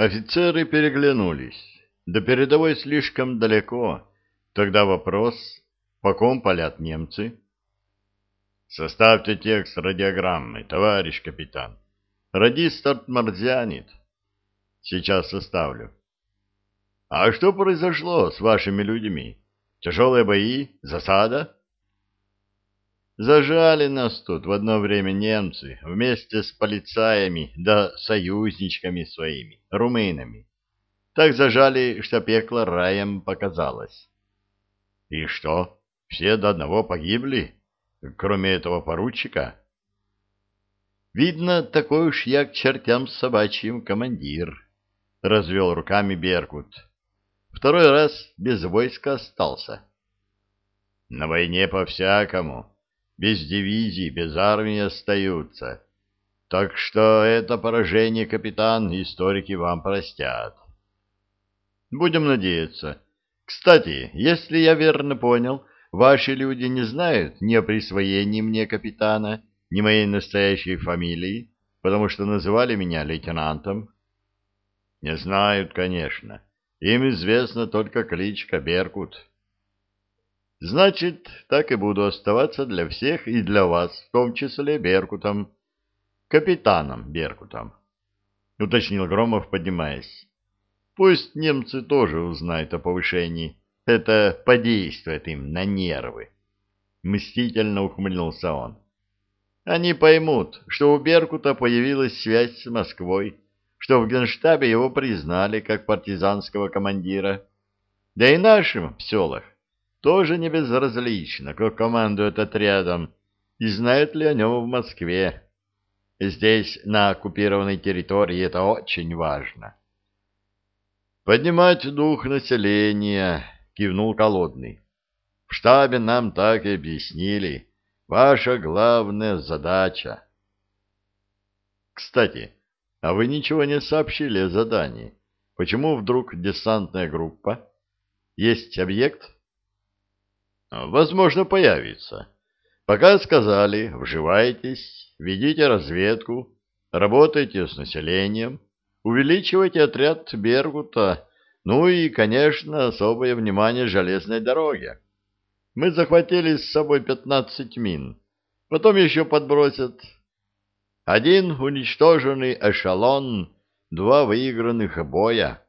Офицеры переглянулись. До передовой слишком далеко. Тогда вопрос, по ком палят немцы? Составьте текст радиограммы, товарищ капитан. Радист отморзянет. Сейчас составлю. А что произошло с вашими людьми? Тяжелые бои? Засада? Зажали нас тут в одно время немцы вместе с полицаями да союзничками своими, румынами. Так зажали, что пекло раем показалось. И что, все до одного погибли, кроме этого поручика? Видно, такой уж я к чертям собачьим командир, — развел руками Беркут. Второй раз без войска остался. На войне по-всякому без дивизий, без армии остаются. Так что это поражение, капитан, историки вам простят. Будем надеяться. Кстати, если я верно понял, ваши люди не знают ни о присвоении мне капитана, ни моей настоящей фамилии, потому что называли меня лейтенантом. Не знают, конечно. Им известна только кличка Беркут. Значит, так и буду оставаться для всех и для вас, в том числе Беркутом, капитаном Беркутом, — уточнил Громов, поднимаясь. Пусть немцы тоже узнают о повышении. Это подействует им на нервы. Мстительно ухмыльнулся он. Они поймут, что у Беркута появилась связь с Москвой, что в Генштабе его признали как партизанского командира. Да и нашим в селах тоже не безразлично, кто командует отрядом и знают ли о нем в Москве. Здесь, на оккупированной территории, это очень важно. «Поднимать дух населения», — кивнул Колодный. «В штабе нам так и объяснили. Ваша главная задача». «Кстати, а вы ничего не сообщили о задании. Почему вдруг десантная группа? Есть объект?» Возможно, появится. Пока сказали, вживайтесь, ведите разведку, работайте с населением, увеличивайте отряд Бергута, ну и, конечно, особое внимание железной дороге. Мы захватили с собой пятнадцать мин, потом еще подбросят. Один уничтоженный эшелон, два выигранных боя.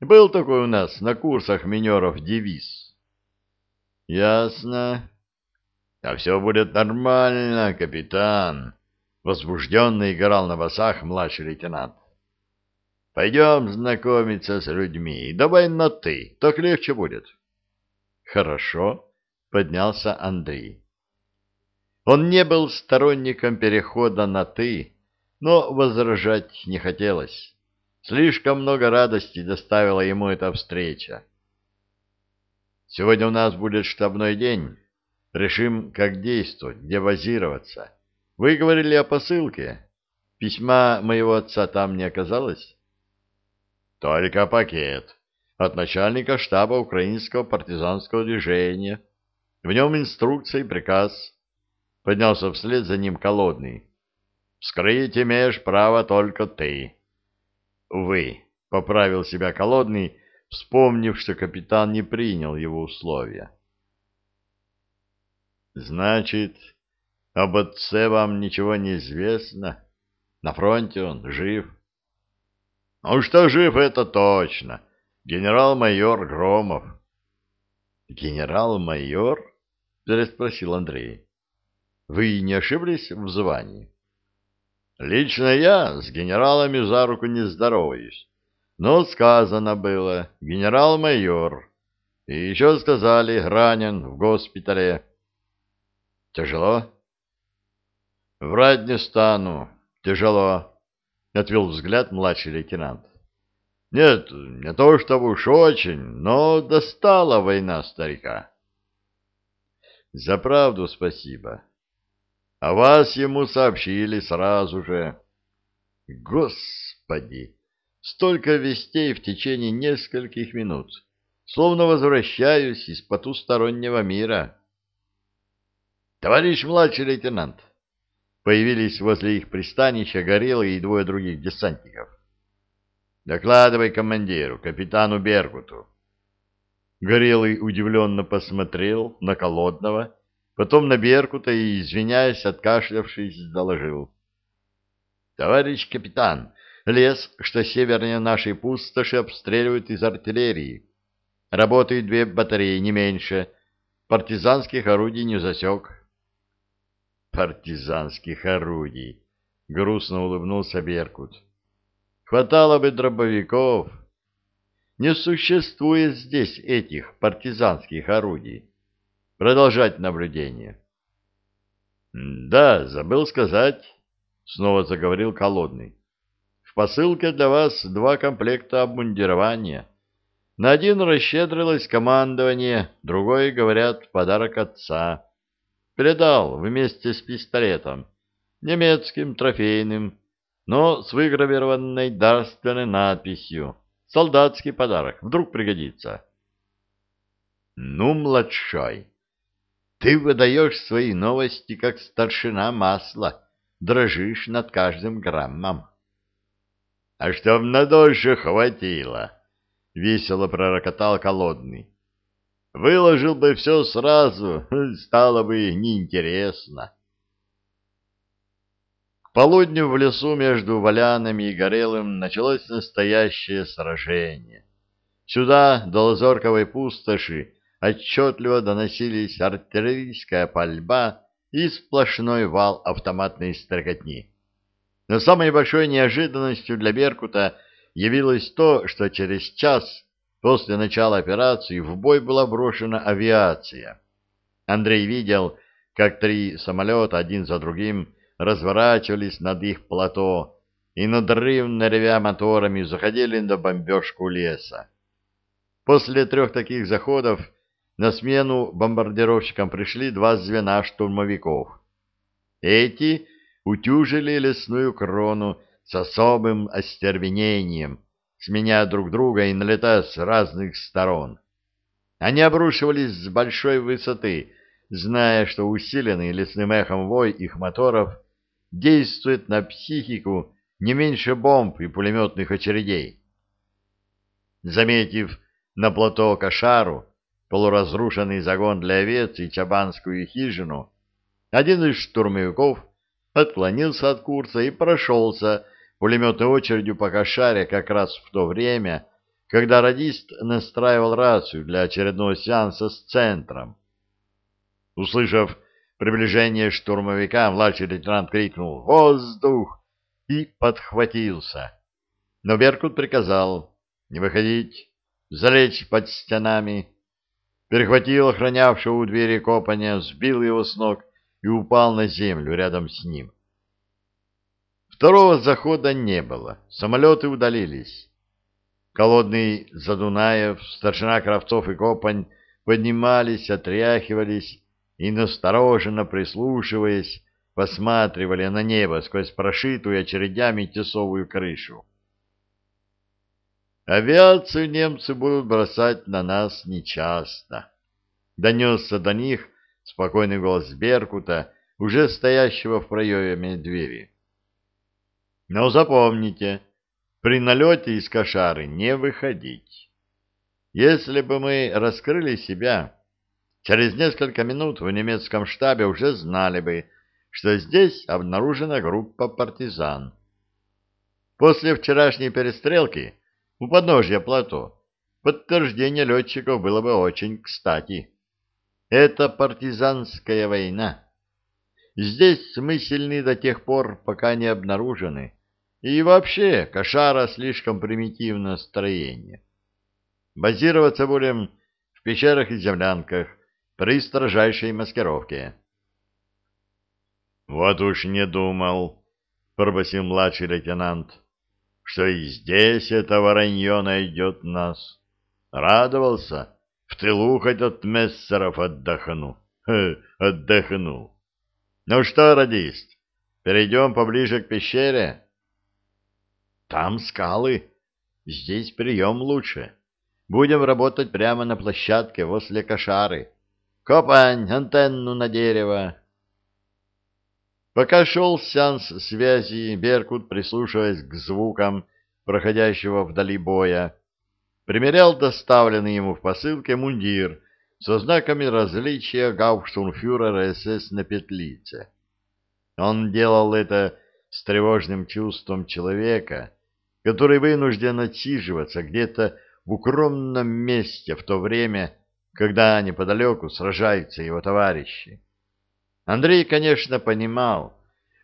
Был такой у нас на курсах минеров девиз. Ясно. А все будет нормально, капитан. Возбужденно играл на басах младший лейтенант. Пойдем знакомиться с людьми. Давай на «ты», так легче будет. Хорошо, поднялся Андрей. Он не был сторонником перехода на «ты», но возражать не хотелось. Слишком много радости доставила ему эта встреча. Сегодня у нас будет штабной день. Решим, как действовать, где базироваться. Вы говорили о посылке. Письма моего отца там не оказалось? Только пакет от начальника штаба украинского партизанского движения. В нем инструкция и приказ. Поднялся вслед за ним колодный. Вскрыть имеешь право только ты. Увы, поправил себя колодный, вспомнив, что капитан не принял его условия. «Значит, об отце вам ничего не известно? На фронте он жив?» «Ну что жив, это точно. Генерал-майор Громов». «Генерал-майор?» — переспросил Андрей. «Вы не ошиблись в звании?» «Лично я с генералами за руку не здороваюсь. Но сказано было, генерал-майор. И еще сказали, ранен в госпитале. Тяжело? Врать не стану. Тяжело. Отвел взгляд младший лейтенант. Нет, не то чтобы уж очень, но достала война старика. За правду спасибо. А вас ему сообщили сразу же. Господи! Столько вестей в течение нескольких минут, словно возвращаюсь из потустороннего мира. «Товарищ младший лейтенант!» Появились возле их пристанища Горелый и двое других десантников. Докладывай командиру, капитану Беркуту. Горелый удивленно посмотрел на Колодного, потом на Беркута и, извиняясь, откашлявшись, доложил. — Товарищ капитан, лес, что севернее нашей пустоши, обстреливают из артиллерии. Работают две батареи, не меньше. Партизанских орудий не засек. — Партизанских орудий! — грустно улыбнулся Беркут. — Хватало бы дробовиков. Не существует здесь этих партизанских орудий. Продолжать наблюдение. — Да, забыл сказать, — снова заговорил Колодный. — посылке для вас два комплекта обмундирования. На один расщедрилось командование, другой, говорят, подарок отца. Передал вместе с пистолетом, немецким, трофейным, но с выгравированной дарственной надписью Солдатский подарок. Вдруг пригодится. Ну, младшой, ты выдаешь свои новости, как старшина масла, дрожишь над каждым граммом. А чтоб на дольше хватило, весело пророкотал колодный. Выложил бы все сразу, стало бы неинтересно полудню в лесу между Валянами и Горелым началось настоящее сражение. Сюда, до Лазорковой пустоши, отчетливо доносились артиллерийская пальба и сплошной вал автоматной стрекотни. Но самой большой неожиданностью для Беркута явилось то, что через час после начала операции в бой была брошена авиация. Андрей видел, как три самолета один за другим разворачивались над их плато и надрывно ревя моторами заходили на бомбежку леса. После трех таких заходов на смену бомбардировщикам пришли два звена штурмовиков. Эти утюжили лесную крону с особым остервенением, сменяя друг друга и налетая с разных сторон. Они обрушивались с большой высоты, зная, что усиленный лесным эхом вой их моторов — действует на психику не меньше бомб и пулеметных очередей. Заметив на плато Кошару, полуразрушенный загон для овец и чабанскую хижину, один из штурмовиков отклонился от курса и прошелся пулеметной очередью по Кошаре как раз в то время, когда радист настраивал рацию для очередного сеанса с центром. Услышав приближение штурмовика младший лейтенант крикнул «Воздух!» и подхватился. Но Беркут приказал не выходить, залечь под стенами, перехватил охранявшего у двери копания, сбил его с ног и упал на землю рядом с ним. Второго захода не было, самолеты удалились. Колодный Задунаев, старшина Кравцов и Копань поднимались, отряхивались и, настороженно прислушиваясь, посматривали на небо сквозь прошитую очередями тесовую крышу. «Авиацию немцы будут бросать на нас нечасто», — донесся до них спокойный голос Беркута, уже стоящего в проеме двери. «Но запомните, при налете из кошары не выходить. Если бы мы раскрыли себя...» Через несколько минут в немецком штабе уже знали бы, что здесь обнаружена группа партизан. После вчерашней перестрелки у подножья плато подтверждение летчиков было бы очень кстати. Это партизанская война. Здесь мы сильны до тех пор, пока не обнаружены. И вообще, кошара слишком примитивное строение. Базироваться будем в пещерах и землянках, при строжайшей маскировке. «Вот уж не думал», — пробасил младший лейтенант, — «что и здесь это воронье найдет нас. Радовался, в тылу хоть от мессеров отдохну. Хе, отдохнул. Ну что, радист, перейдем поближе к пещере?» «Там скалы. Здесь прием лучше. Будем работать прямо на площадке возле кошары». Копань, антенну на дерево. Пока шел сеанс связи, Беркут, прислушиваясь к звукам, проходящего вдали боя, примерял доставленный ему в посылке мундир со знаками различия гауптштурмфюрера СС на петлице. Он делал это с тревожным чувством человека, который вынужден отсиживаться где-то в укромном месте в то время, когда неподалеку сражаются его товарищи. Андрей, конечно, понимал,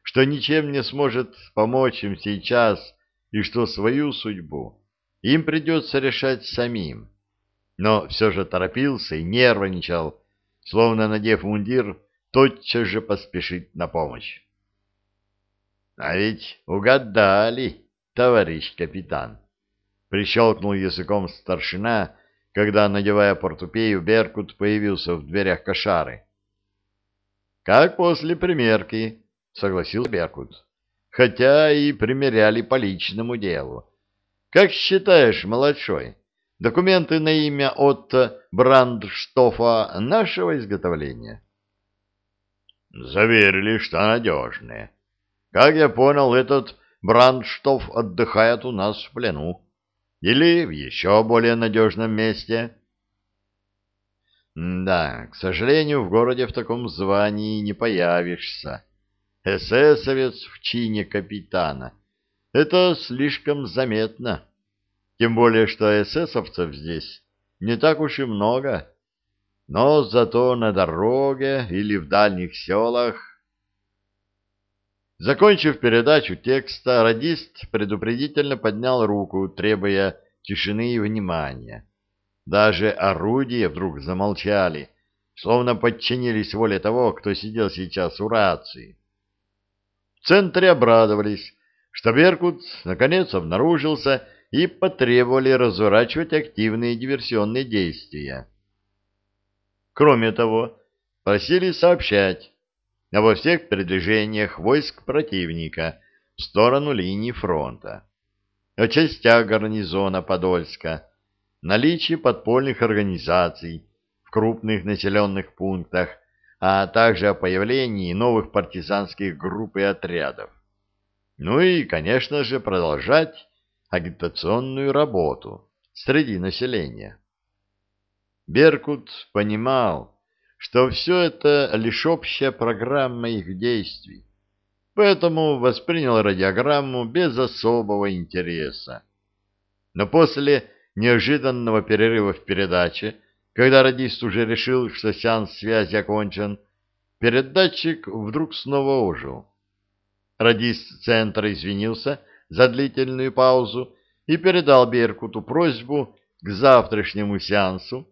что ничем не сможет помочь им сейчас и что свою судьбу им придется решать самим. Но все же торопился и нервничал, словно, надев мундир, тотчас же поспешить на помощь. — А ведь угадали, товарищ капитан! — прищелкнул языком старшина, когда, надевая портупею, Беркут появился в дверях кошары. — Как после примерки, — согласился Беркут, — хотя и примеряли по личному делу. Как считаешь, младшой, документы на имя Отто Брандштофа нашего изготовления? Заверили, что надежные. Как я понял, этот Брандштоф отдыхает у нас в плену. Или в еще более надежном месте. Да, к сожалению, в городе в таком звании не появишься. Эсэсовец в чине капитана. Это слишком заметно. Тем более, что эсэсовцев здесь не так уж и много. Но зато на дороге или в дальних селах Закончив передачу текста, радист предупредительно поднял руку, требуя тишины и внимания. Даже орудия вдруг замолчали, словно подчинились воле того, кто сидел сейчас у рации. В центре обрадовались, что Беркут наконец обнаружился и потребовали разворачивать активные диверсионные действия. Кроме того, просили сообщать, во всех передвижениях войск противника в сторону линии фронта, о частях гарнизона Подольска, наличии подпольных организаций в крупных населенных пунктах, а также о появлении новых партизанских групп и отрядов. Ну и, конечно же, продолжать агитационную работу среди населения. Беркут понимал, что все это лишь общая программа их действий, поэтому воспринял радиограмму без особого интереса. Но после неожиданного перерыва в передаче, когда радист уже решил, что сеанс связи окончен, передатчик вдруг снова ожил. Радист центра извинился за длительную паузу и передал Беркуту просьбу к завтрашнему сеансу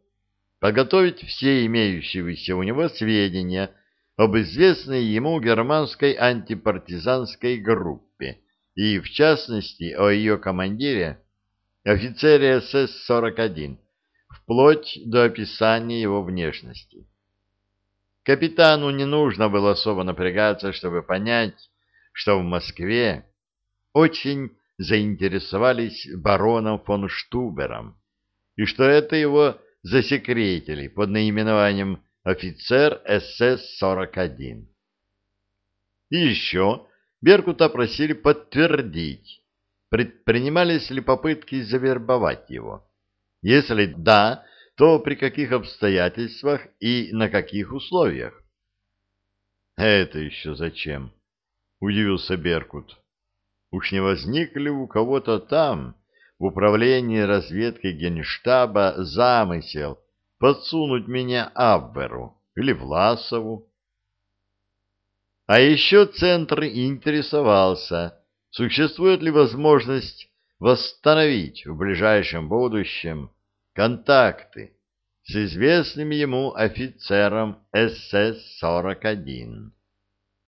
подготовить все имеющиеся у него сведения об известной ему германской антипартизанской группе и, в частности, о ее командире, офицере СС-41, вплоть до описания его внешности. Капитану не нужно было особо напрягаться, чтобы понять, что в Москве очень заинтересовались бароном фон Штубером, и что это его засекретили под наименованием «Офицер СС-41». И еще Беркута просили подтвердить, предпринимались ли попытки завербовать его. Если да, то при каких обстоятельствах и на каких условиях? «Это еще зачем?» — удивился Беркут. «Уж не возникли у кого-то там в управлении разведки генштаба замысел подсунуть меня Абверу или Власову. А еще Центр интересовался, существует ли возможность восстановить в ближайшем будущем контакты с известным ему офицером СС-41.